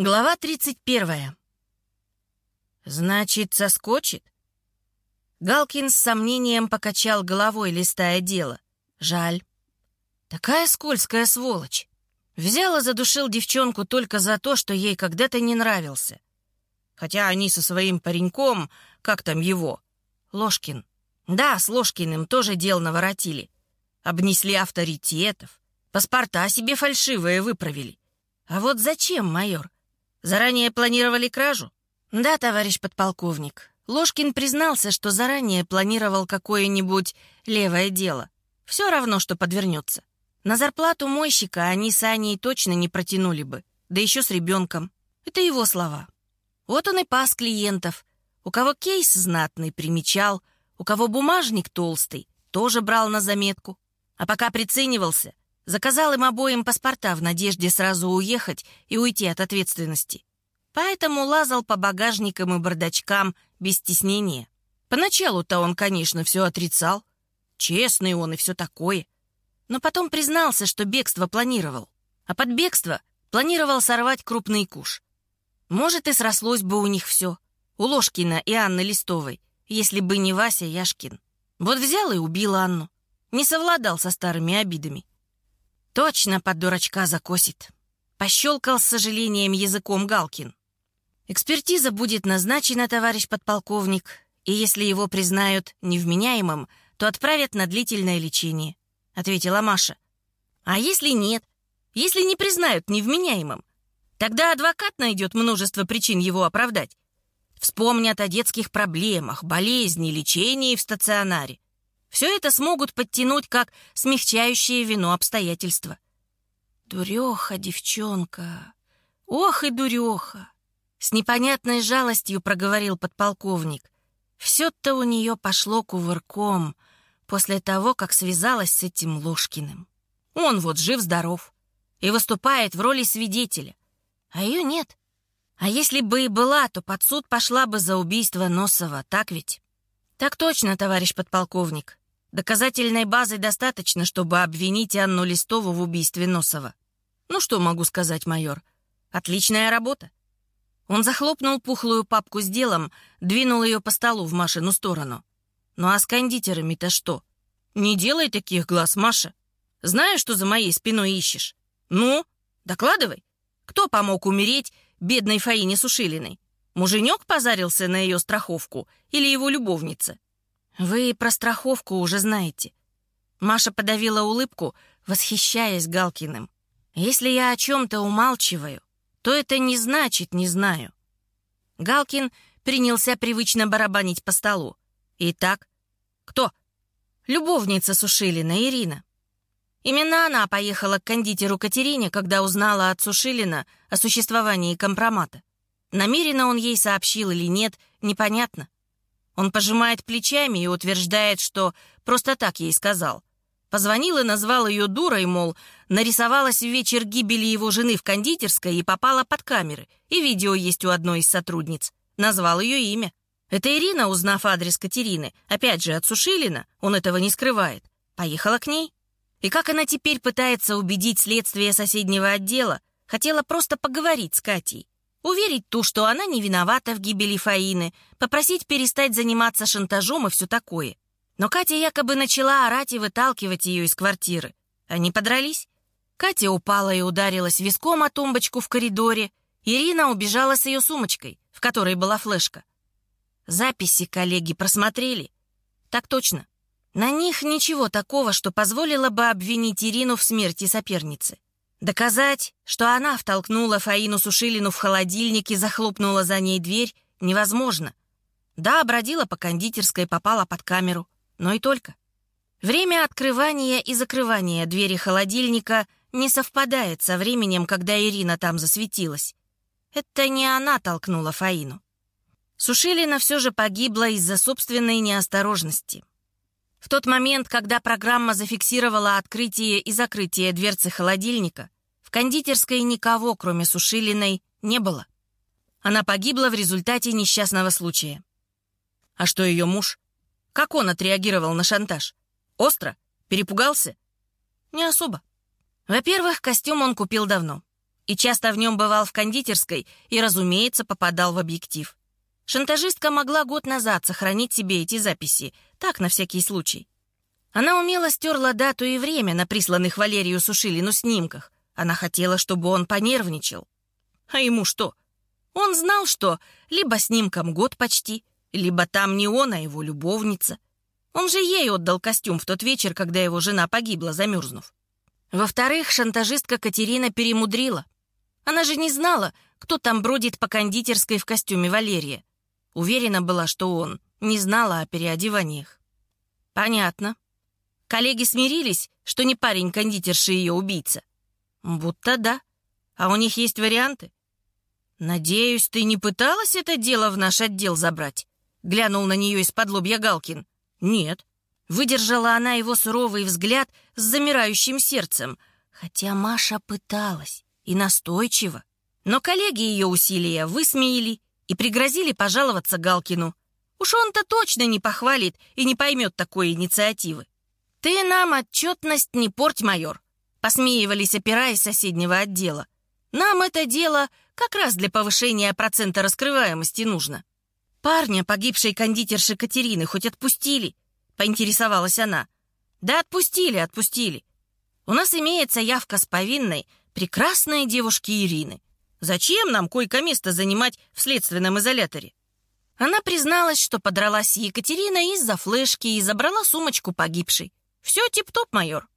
Глава 31. Значит, соскочит? Галкин с сомнением покачал головой, листая дело. Жаль. Такая скользкая сволочь. Взял и задушил девчонку только за то, что ей когда-то не нравился. Хотя они со своим пареньком, как там его, Ложкин. Да, с Ложкиным тоже дел наворотили. Обнесли авторитетов, паспорта себе фальшивые выправили. А вот зачем, майор? Заранее планировали кражу? Да, товарищ подполковник. Ложкин признался, что заранее планировал какое-нибудь левое дело. Все равно, что подвернется. На зарплату мойщика они с Аней точно не протянули бы. Да еще с ребенком. Это его слова. Вот он и пас клиентов. У кого кейс знатный, примечал. У кого бумажник толстый, тоже брал на заметку. А пока приценивался, Заказал им обоим паспорта в надежде сразу уехать и уйти от ответственности. Поэтому лазал по багажникам и бардачкам без стеснения. Поначалу-то он, конечно, все отрицал. Честный он и все такое. Но потом признался, что бегство планировал. А под бегство планировал сорвать крупный куш. Может, и срослось бы у них все. У Ложкина и Анны Листовой, если бы не Вася Яшкин. Вот взял и убил Анну. Не совладал со старыми обидами. Точно под дурачка закосит. Пощелкал с сожалением языком Галкин. Экспертиза будет назначена, товарищ подполковник, и если его признают невменяемым, то отправят на длительное лечение, ответила Маша. А если нет? Если не признают невменяемым? Тогда адвокат найдет множество причин его оправдать. Вспомнят о детских проблемах, болезни, лечении в стационаре. Все это смогут подтянуть как смягчающее вину обстоятельства. Дуреха, девчонка. Ох и дуреха. С непонятной жалостью проговорил подполковник. Все-то у нее пошло кувырком после того, как связалась с этим Ложкиным. Он вот жив-здоров и выступает в роли свидетеля, а ее нет. А если бы и была, то под суд пошла бы за убийство Носова, так ведь? Так точно, товарищ подполковник. Доказательной базы достаточно, чтобы обвинить Анну Листову в убийстве Носова. Ну что могу сказать, майор? Отличная работа. Он захлопнул пухлую папку с делом, двинул ее по столу в Машину сторону. Ну а с кондитерами-то что? Не делай таких глаз, Маша. Знаешь, что за моей спиной ищешь? Ну, докладывай. Кто помог умереть бедной Фаине Сушилиной? Муженек позарился на ее страховку или его любовница? «Вы про страховку уже знаете». Маша подавила улыбку, восхищаясь Галкиным. «Если я о чем-то умалчиваю, то это не значит «не знаю». Галкин принялся привычно барабанить по столу. «Итак, кто?» «Любовница Сушилина, Ирина». Именно она поехала к кондитеру Катерине, когда узнала от Сушилина о существовании компромата. Намеренно он ей сообщил или нет, непонятно. Он пожимает плечами и утверждает, что просто так ей сказал. Позвонил и назвал ее дурой, мол, нарисовалась в вечер гибели его жены в кондитерской и попала под камеры. И видео есть у одной из сотрудниц. Назвал ее имя. Это Ирина, узнав адрес Катерины, опять же от Сушилина, он этого не скрывает, поехала к ней. И как она теперь пытается убедить следствие соседнего отдела, хотела просто поговорить с Катей. Уверить ту, что она не виновата в гибели Фаины, попросить перестать заниматься шантажом и все такое. Но Катя якобы начала орать и выталкивать ее из квартиры. Они подрались. Катя упала и ударилась виском о тумбочку в коридоре. Ирина убежала с ее сумочкой, в которой была флешка. Записи коллеги просмотрели. Так точно. На них ничего такого, что позволило бы обвинить Ирину в смерти соперницы. Доказать, что она втолкнула Фаину Сушилину в холодильник и захлопнула за ней дверь, невозможно. Да, бродила по кондитерской, попала под камеру, но и только. Время открывания и закрывания двери холодильника не совпадает со временем, когда Ирина там засветилась. Это не она толкнула Фаину. Сушилина все же погибла из-за собственной неосторожности. В тот момент, когда программа зафиксировала открытие и закрытие дверцы холодильника, в кондитерской никого, кроме Сушилиной, не было. Она погибла в результате несчастного случая. А что ее муж? Как он отреагировал на шантаж? Остро? Перепугался? Не особо. Во-первых, костюм он купил давно. и часто в нем бывал в кондитерской и, разумеется, попадал в объектив. Шантажистка могла год назад сохранить себе эти записи, так, на всякий случай. Она умело стерла дату и время на присланных Валерию Сушилину снимках. Она хотела, чтобы он понервничал. А ему что? Он знал, что либо снимком год почти, либо там не он, а его любовница. Он же ей отдал костюм в тот вечер, когда его жена погибла, замерзнув. Во-вторых, шантажистка Катерина перемудрила. Она же не знала, кто там бродит по кондитерской в костюме Валерия. Уверена была, что он не знала о переодеваниях. Понятно. Коллеги смирились, что не парень кондитерши ее убийца. Будто да. А у них есть варианты. «Надеюсь, ты не пыталась это дело в наш отдел забрать?» Глянул на нее из-под лобья Галкин. «Нет». Выдержала она его суровый взгляд с замирающим сердцем. Хотя Маша пыталась и настойчиво. Но коллеги ее усилия высмеяли и пригрозили пожаловаться Галкину. Уж он-то точно не похвалит и не поймет такой инициативы. «Ты нам отчетность не порть, майор», — посмеивались опера из соседнего отдела. «Нам это дело как раз для повышения процента раскрываемости нужно». «Парня, погибшей кондитерши Катерины, хоть отпустили?» — поинтересовалась она. «Да отпустили, отпустили. У нас имеется явка с повинной прекрасной девушки Ирины. Зачем нам койко-место занимать в следственном изоляторе? Она призналась, что подралась с Екатериной из-за флешки и забрала сумочку погибшей. Все тип-топ, майор.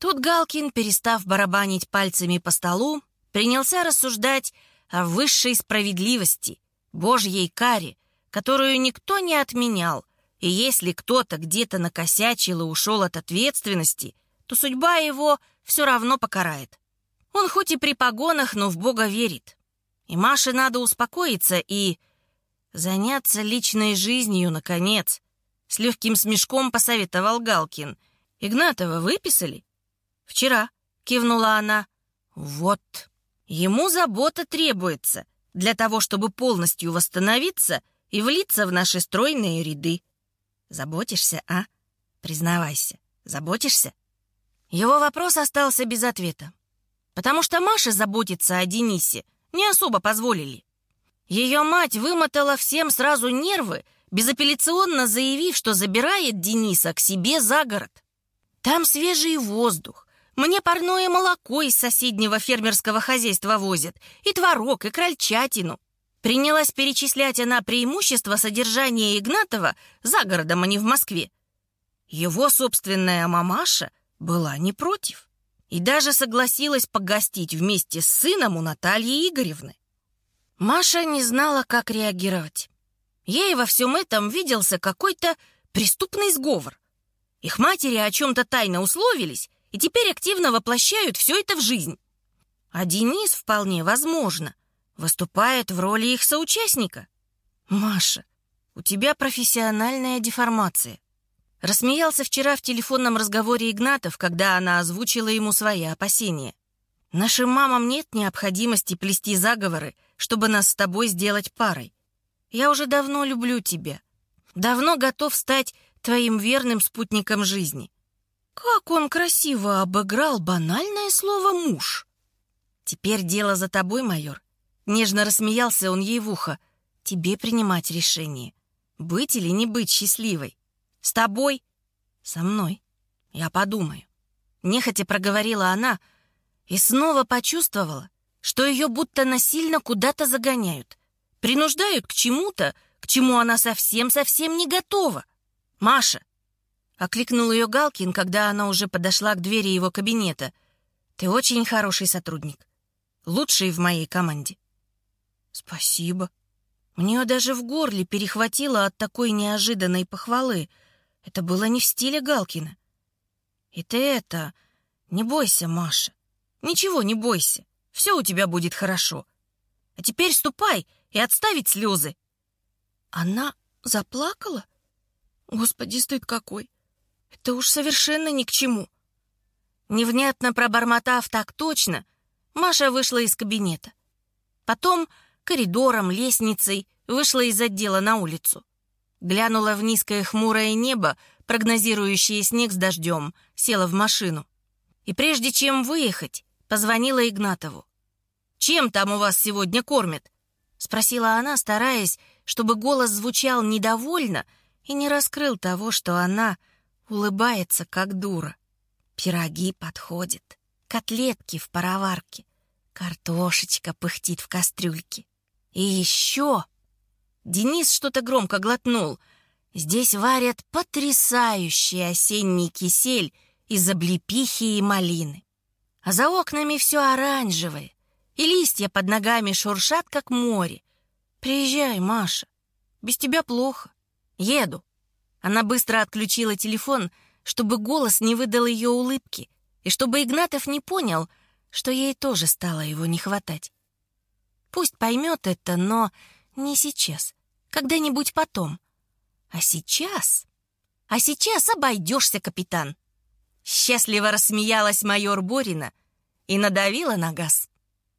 Тут Галкин, перестав барабанить пальцами по столу, принялся рассуждать о высшей справедливости, божьей каре, которую никто не отменял, и если кто-то где-то накосячил и ушел от ответственности, то судьба его все равно покарает. Он хоть и при погонах, но в Бога верит. И Маше надо успокоиться и заняться личной жизнью, наконец. С легким смешком посоветовал Галкин. «Игнатова выписали?» «Вчера», — кивнула она. «Вот, ему забота требуется для того, чтобы полностью восстановиться и влиться в наши стройные ряды. Заботишься, а? Признавайся, заботишься?» Его вопрос остался без ответа потому что Маше заботиться о Денисе не особо позволили. Ее мать вымотала всем сразу нервы, безапелляционно заявив, что забирает Дениса к себе за город. Там свежий воздух, мне парное молоко из соседнего фермерского хозяйства возят, и творог, и крольчатину. Принялась перечислять она преимущества содержания Игнатова за городом, а не в Москве. Его собственная мамаша была не против и даже согласилась погостить вместе с сыном у Натальи Игоревны. Маша не знала, как реагировать. Ей во всем этом виделся какой-то преступный сговор. Их матери о чем-то тайно условились и теперь активно воплощают все это в жизнь. А Денис, вполне возможно, выступает в роли их соучастника. «Маша, у тебя профессиональная деформация. Рассмеялся вчера в телефонном разговоре Игнатов, когда она озвучила ему свои опасения. «Нашим мамам нет необходимости плести заговоры, чтобы нас с тобой сделать парой. Я уже давно люблю тебя. Давно готов стать твоим верным спутником жизни». Как он красиво обыграл банальное слово «муж». «Теперь дело за тобой, майор». Нежно рассмеялся он ей в ухо. «Тебе принимать решение, быть или не быть счастливой. С тобой? Со мной. Я подумаю. Нехотя проговорила она и снова почувствовала, что ее будто насильно куда-то загоняют. Принуждают к чему-то, к чему она совсем-совсем не готова. «Маша!» — окликнул ее Галкин, когда она уже подошла к двери его кабинета. «Ты очень хороший сотрудник. Лучший в моей команде». «Спасибо». Мне даже в горле перехватило от такой неожиданной похвалы — это было не в стиле Галкина. И ты это... Не бойся, Маша. Ничего не бойся. Все у тебя будет хорошо. А теперь ступай и отставить слезы. Она заплакала? Господи, стыд какой. Это уж совершенно ни к чему. Невнятно пробормотав так точно, Маша вышла из кабинета. Потом коридором, лестницей вышла из отдела на улицу. Глянула в низкое хмурое небо, прогнозирующее снег с дождем, села в машину. И прежде чем выехать, позвонила Игнатову. Чем там у вас сегодня кормят?» — спросила она, стараясь, чтобы голос звучал недовольно и не раскрыл того, что она улыбается, как дура. Пироги подходят, котлетки в пароварке, картошечка пыхтит в кастрюльке. И еще... Денис что-то громко глотнул. Здесь варят потрясающий осенний кисель из облепихи и малины. А за окнами все оранжевое, и листья под ногами шуршат, как море. Приезжай, Маша. Без тебя плохо. Еду. Она быстро отключила телефон, чтобы голос не выдал ее улыбки, и чтобы Игнатов не понял, что ей тоже стало его не хватать. Пусть поймет это, но не сейчас, когда-нибудь потом. А сейчас... А сейчас обойдешься, капитан. Счастливо рассмеялась майор Борина и надавила на газ.